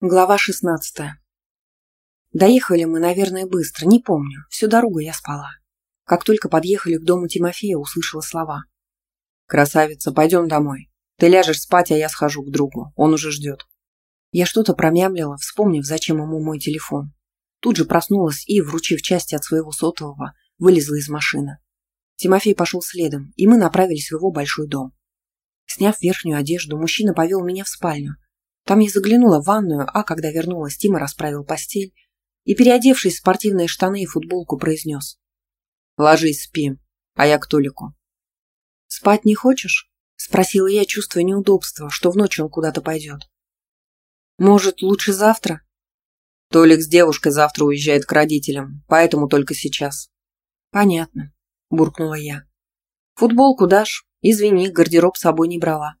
Глава шестнадцатая. Доехали мы, наверное, быстро, не помню. Всю дорогу я спала. Как только подъехали к дому Тимофея, услышала слова. «Красавица, пойдем домой. Ты ляжешь спать, а я схожу к другу. Он уже ждет». Я что-то промямлила, вспомнив, зачем ему мой телефон. Тут же проснулась и, вручив части от своего сотового, вылезла из машины. Тимофей пошел следом, и мы направились в его большой дом. Сняв верхнюю одежду, мужчина повел меня в спальню, там я заглянула в ванную, а когда вернулась, Тима расправил постель и, переодевшись в спортивные штаны и футболку, произнес. «Ложись, спи, а я к Толику». «Спать не хочешь?» – спросила я, чувствуя неудобство, что в ночь он куда-то пойдет. «Может, лучше завтра?» Толик с девушкой завтра уезжает к родителям, поэтому только сейчас. Понятно, буркнула я. Футболку дашь? Извини, гардероб с собой не брала.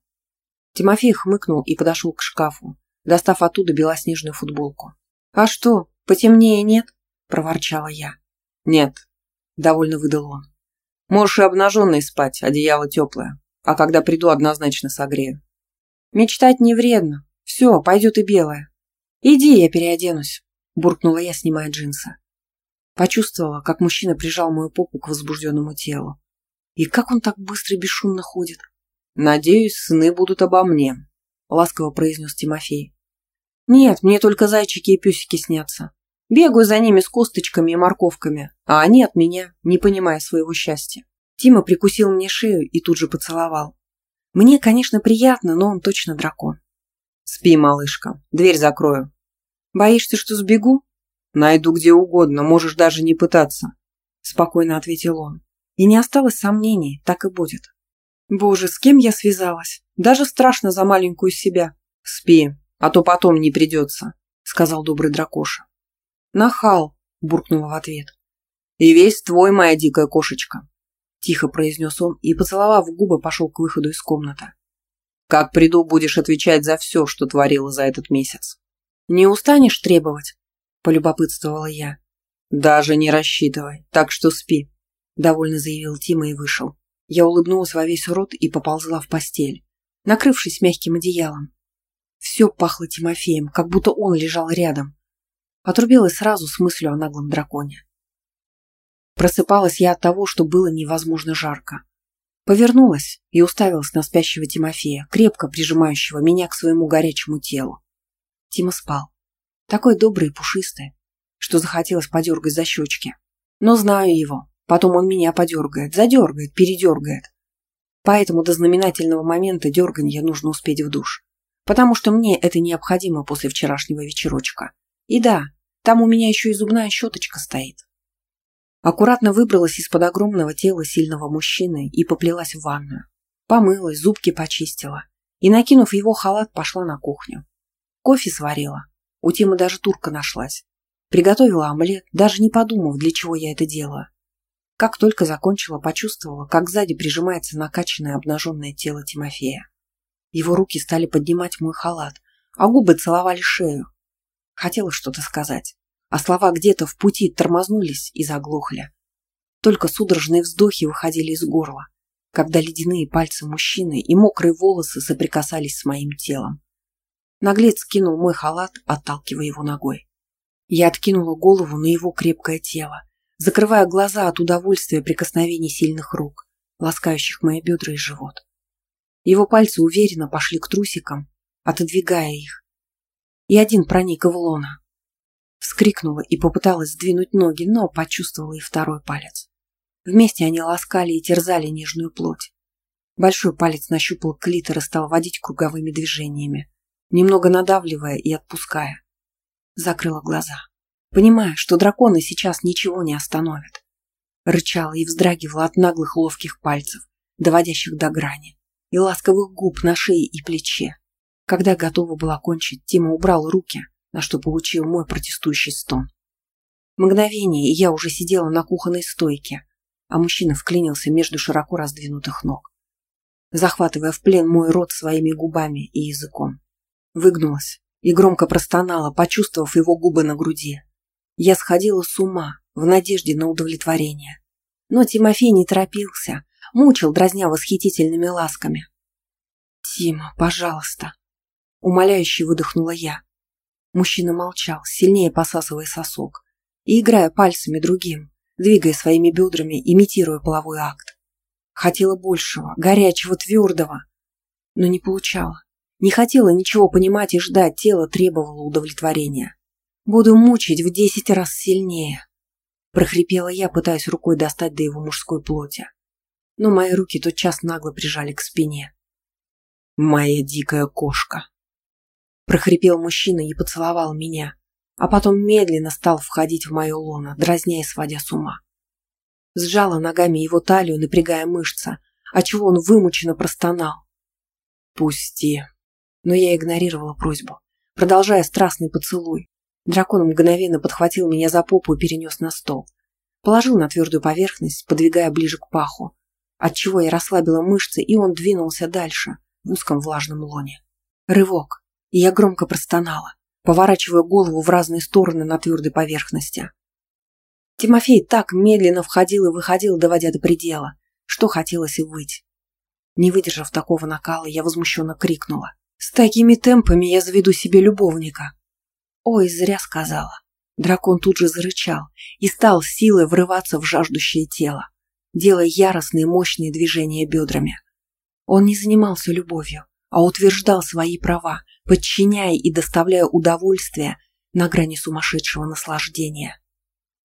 Тимофей хмыкнул и подошел к шкафу, достав оттуда белоснежную футболку. «А что, потемнее нет?» – проворчала я. «Нет», – довольно выдал он. «Можешь и обнаженной спать, одеяло теплое, а когда приду, однозначно согрею». «Мечтать не вредно. Все, пойдет и белое. Иди, я переоденусь», – буркнула я, снимая джинсы. Почувствовала, как мужчина прижал мою попу к возбужденному телу. И как он так быстро и бесшумно ходит. «Надеюсь, сны будут обо мне», — ласково произнес Тимофей. «Нет, мне только зайчики и песики снятся. Бегаю за ними с косточками и морковками, а они от меня, не понимая своего счастья». Тима прикусил мне шею и тут же поцеловал. Мне, конечно, приятно, но он точно дракон. «Спи, малышка, дверь закрою». «Боишься, что сбегу?» «Найду где угодно, можешь даже не пытаться», — спокойно ответил он. И не осталось сомнений, так и будет. Боже, с кем я связалась? Даже страшно за маленькую себя. Спи, а то потом не придется, сказал добрый дракоша. Нахал, буркнула в ответ. И весь твой, моя дикая кошечка, тихо произнес он и, поцеловав губы, пошел к выходу из комнаты. Как приду, будешь отвечать за все, что творила за этот месяц. Не устанешь требовать? Полюбопытствовала я. Даже не рассчитывай, так что спи, довольно заявил Тима и вышел. Я улыбнулась во весь рот и поползла в постель, накрывшись мягким одеялом. Все пахло Тимофеем, как будто он лежал рядом. Отрубилась сразу с мыслью о наглом драконе. Просыпалась я от того, что было невозможно жарко. Повернулась и уставилась на спящего Тимофея, крепко прижимающего меня к своему горячему телу. Тима спал. Такой добрый и пушистый, что захотелось подергать за щечки. Но знаю его, Потом он меня подергает, задергает, передергает. Поэтому до знаменательного момента дерганья нужно успеть в душ. Потому что мне это необходимо после вчерашнего вечерочка. И да, там у меня еще и зубная щеточка стоит. Аккуратно выбралась из-под огромного тела сильного мужчины и поплелась в ванную. Помылась, зубки почистила. И, накинув его халат, пошла на кухню. Кофе сварила. У Тимы даже турка нашлась. Приготовила омлет, даже не подумав, для чего я это делаю. Как только закончила, почувствовала, как сзади прижимается накачанное обнаженное тело Тимофея. Его руки стали поднимать мой халат, а губы целовали шею. Хотела что-то сказать, а слова где-то в пути тормознулись и заглохли. Только судорожные вздохи выходили из горла, когда ледяные пальцы мужчины и мокрые волосы соприкасались с моим телом. Наглец скинул мой халат, отталкивая его ногой. Я откинула голову на его крепкое тело закрывая глаза от удовольствия прикосновений сильных рук, ласкающих мои бедра и живот. Его пальцы уверенно пошли к трусикам, отодвигая их. И один проник в лона. Вскрикнула и попыталась сдвинуть ноги, но почувствовала и второй палец. Вместе они ласкали и терзали нежную плоть. Большой палец нащупал клитор и стал водить круговыми движениями, немного надавливая и отпуская. Закрыла глаза понимая, что драконы сейчас ничего не остановят. Рычала и вздрагивала от наглых ловких пальцев, доводящих до грани, и ласковых губ на шее и плече. Когда готова была кончить, Тима убрал руки, на что получил мой протестующий стон. Мгновение, и я уже сидела на кухонной стойке, а мужчина вклинился между широко раздвинутых ног, захватывая в плен мой рот своими губами и языком. Выгнулась и громко простонала, почувствовав его губы на груди. Я сходила с ума в надежде на удовлетворение. Но Тимофей не торопился, мучил, дразня восхитительными ласками. «Тима, пожалуйста!» Умоляюще выдохнула я. Мужчина молчал, сильнее посасывая сосок и играя пальцами другим, двигая своими бедрами, имитируя половой акт. Хотела большего, горячего, твердого, но не получала. Не хотела ничего понимать и ждать, тело требовало удовлетворения. Буду мучить в десять раз сильнее. Прохрипела я, пытаясь рукой достать до его мужской плоти. Но мои руки тотчас нагло прижали к спине. «Моя дикая кошка!» Прохрипел мужчина и поцеловал меня, а потом медленно стал входить в мое лоно, дразня и сводя с ума. Сжала ногами его талию, напрягая мышцы, отчего он вымученно простонал. «Пусти!» Но я игнорировала просьбу, продолжая страстный поцелуй. Дракон мгновенно подхватил меня за попу и перенес на стол. Положил на твердую поверхность, подвигая ближе к паху, отчего я расслабила мышцы, и он двинулся дальше, в узком влажном лоне. Рывок, и я громко простонала, поворачивая голову в разные стороны на твердой поверхности. Тимофей так медленно входил и выходил, доводя до предела, что хотелось и выть. Не выдержав такого накала, я возмущенно крикнула. «С такими темпами я заведу себе любовника!» Ой, зря сказала. Дракон тут же зарычал и стал силой врываться в жаждущее тело, делая яростные мощные движения бедрами. Он не занимался любовью, а утверждал свои права, подчиняя и доставляя удовольствие на грани сумасшедшего наслаждения.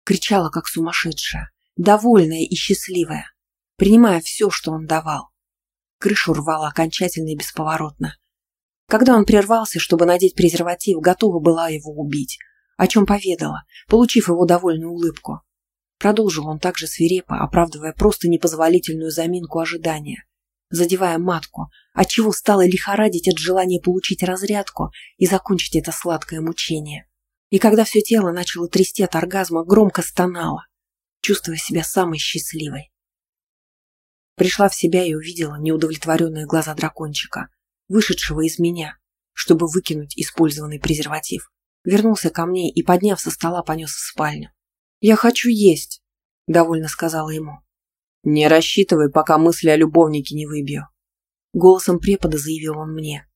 Кричала, как сумасшедшая, довольная и счастливая, принимая все, что он давал. Крышу рвала окончательно и бесповоротно. Когда он прервался, чтобы надеть презерватив, готова была его убить, о чем поведала, получив его довольную улыбку. Продолжил он также свирепо, оправдывая просто непозволительную заминку ожидания, задевая матку, отчего стало лихорадить от желания получить разрядку и закончить это сладкое мучение. И когда все тело начало трясти от оргазма, громко стонала, чувствуя себя самой счастливой. Пришла в себя и увидела неудовлетворенные глаза дракончика, вышедшего из меня, чтобы выкинуть использованный презерватив. Вернулся ко мне и, подняв со стола, понес в спальню. «Я хочу есть», — довольно сказала ему. «Не рассчитывай, пока мысли о любовнике не выбью», — голосом препода заявил он мне.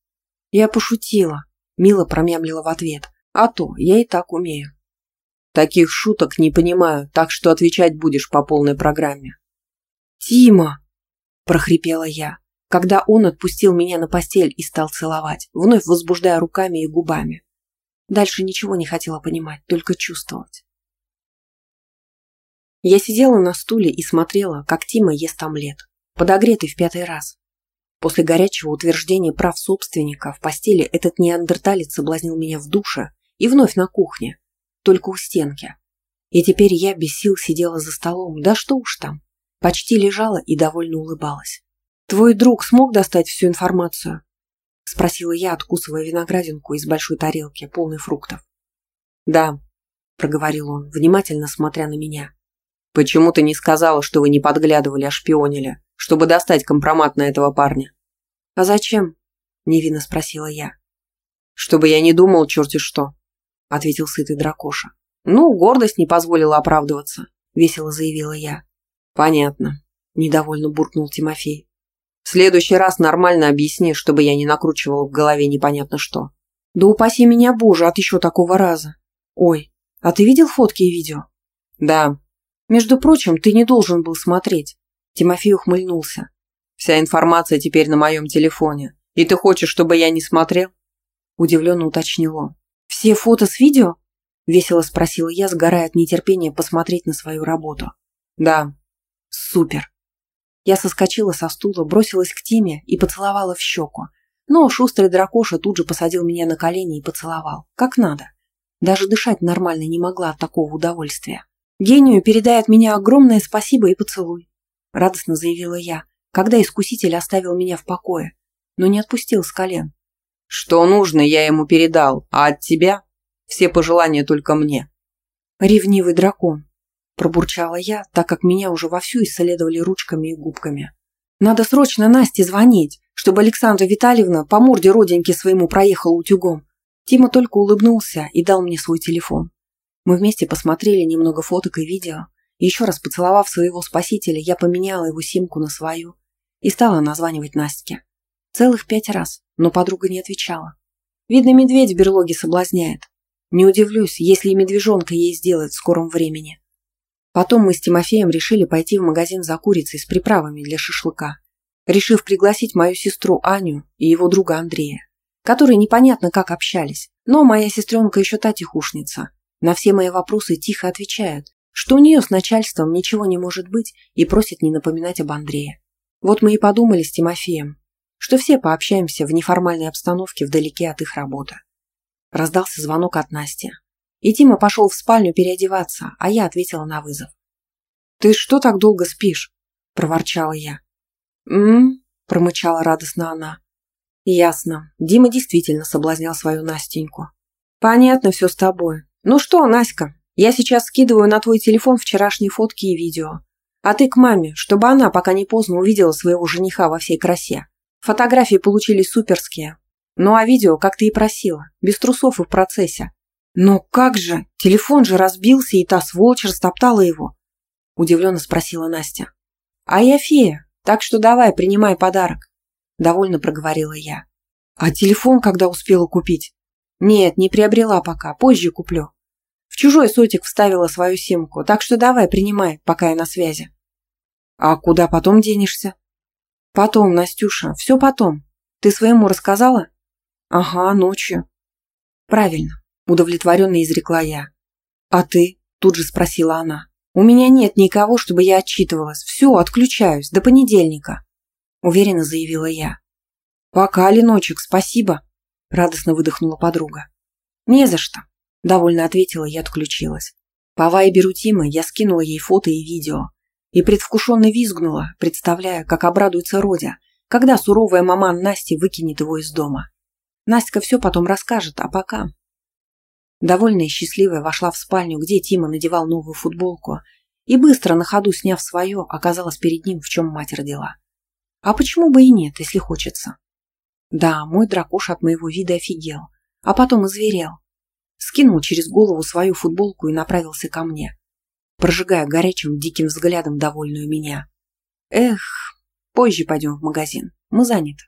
Я пошутила, мило промямлила в ответ. «А то, я и так умею». «Таких шуток не понимаю, так что отвечать будешь по полной программе». «Тима!» – прохрипела я, когда он отпустил меня на постель и стал целовать, вновь возбуждая руками и губами. Дальше ничего не хотела понимать, только чувствовать. Я сидела на стуле и смотрела, как Тима ест омлет, подогретый в пятый раз. После горячего утверждения прав собственника в постели этот неандерталец соблазнил меня в душе и вновь на кухне, только у стенки. И теперь я без сил сидела за столом, да что уж там. Почти лежала и довольно улыбалась. «Твой друг смог достать всю информацию?» Спросила я, откусывая виноградинку из большой тарелки, полной фруктов. «Да», — проговорил он, внимательно смотря на меня. «Почему ты не сказала, что вы не подглядывали, а шпионили, чтобы достать компромат на этого парня?» «А зачем?» — невинно спросила я. «Чтобы я не думал черти что», — ответил сытый дракоша. «Ну, гордость не позволила оправдываться», — весело заявила я. «Понятно», – недовольно буркнул Тимофей. «В следующий раз нормально объясни, чтобы я не накручивал в голове непонятно что». «Да упаси меня, Боже, от еще такого раза!» «Ой, а ты видел фотки и видео?» «Да». «Между прочим, ты не должен был смотреть». Тимофей ухмыльнулся. «Вся информация теперь на моем телефоне. И ты хочешь, чтобы я не смотрел?» Удивленно уточнил он. «Все фото с видео?» Весело спросила я, сгорая от нетерпения посмотреть на свою работу. «Да», Супер. Я соскочила со стула, бросилась к Тиме и поцеловала в щеку. Но шустрый дракоша тут же посадил меня на колени и поцеловал. Как надо. Даже дышать нормально не могла от такого удовольствия. «Гению передай от меня огромное спасибо и поцелуй», – радостно заявила я, когда искуситель оставил меня в покое, но не отпустил с колен. «Что нужно, я ему передал, а от тебя все пожелания только мне». Ревнивый дракон. Пробурчала я, так как меня уже вовсю исследовали ручками и губками. Надо срочно Насте звонить, чтобы Александра Витальевна по морде роденьки своему проехала утюгом. Тима только улыбнулся и дал мне свой телефон. Мы вместе посмотрели немного фоток и видео. Еще раз поцеловав своего спасителя, я поменяла его симку на свою и стала названивать Настке. Целых пять раз, но подруга не отвечала. Видно, медведь в берлоге соблазняет. Не удивлюсь, если и медвежонка ей сделают в скором времени. Потом мы с Тимофеем решили пойти в магазин за курицей с приправами для шашлыка, решив пригласить мою сестру Аню и его друга Андрея, которые непонятно как общались, но моя сестренка еще та тихушница. На все мои вопросы тихо отвечает, что у нее с начальством ничего не может быть и просит не напоминать об Андрее. Вот мы и подумали с Тимофеем, что все пообщаемся в неформальной обстановке вдалеке от их работы. Раздался звонок от Насти. И Тима пошел в спальню переодеваться, а я ответила на вызов. «Ты что так долго спишь?» – проворчала я. «М-м-м», промычала радостно она. «Ясно. Дима действительно соблазнял свою Настеньку. Понятно все с тобой. Ну что, Наська, я сейчас скидываю на твой телефон вчерашние фотки и видео. А ты к маме, чтобы она, пока не поздно, увидела своего жениха во всей красе. Фотографии получились суперские. Ну а видео, как ты и просила, без трусов и в процессе. «Но как же? Телефон же разбился, и та сволочь растоптала его!» Удивленно спросила Настя. «А я фея, так что давай, принимай подарок!» Довольно проговорила я. «А телефон когда успела купить?» «Нет, не приобрела пока, позже куплю. В чужой сотик вставила свою симку, так что давай, принимай, пока я на связи». «А куда потом денешься?» «Потом, Настюша, все потом. Ты своему рассказала?» «Ага, ночью». «Правильно. Удовлетворенно изрекла я. «А ты?» – тут же спросила она. «У меня нет никого, чтобы я отчитывалась. Все, отключаюсь. До понедельника», – уверенно заявила я. «Пока, Леночек, спасибо», – радостно выдохнула подруга. «Не за что», – довольно ответила и отключилась. По вайберу Тимы я скинула ей фото и видео и предвкушенно визгнула, представляя, как обрадуется Родя, когда суровая маман Насти выкинет его из дома. Настя все потом расскажет, а пока Довольная и счастливая вошла в спальню, где Тима надевал новую футболку, и быстро на ходу сняв свое, оказалась перед ним, в чем мать родила. А почему бы и нет, если хочется? Да, мой дракош от моего вида офигел, а потом изверел. Скинул через голову свою футболку и направился ко мне, прожигая горячим диким взглядом довольную меня. Эх, позже пойдем в магазин, мы заняты.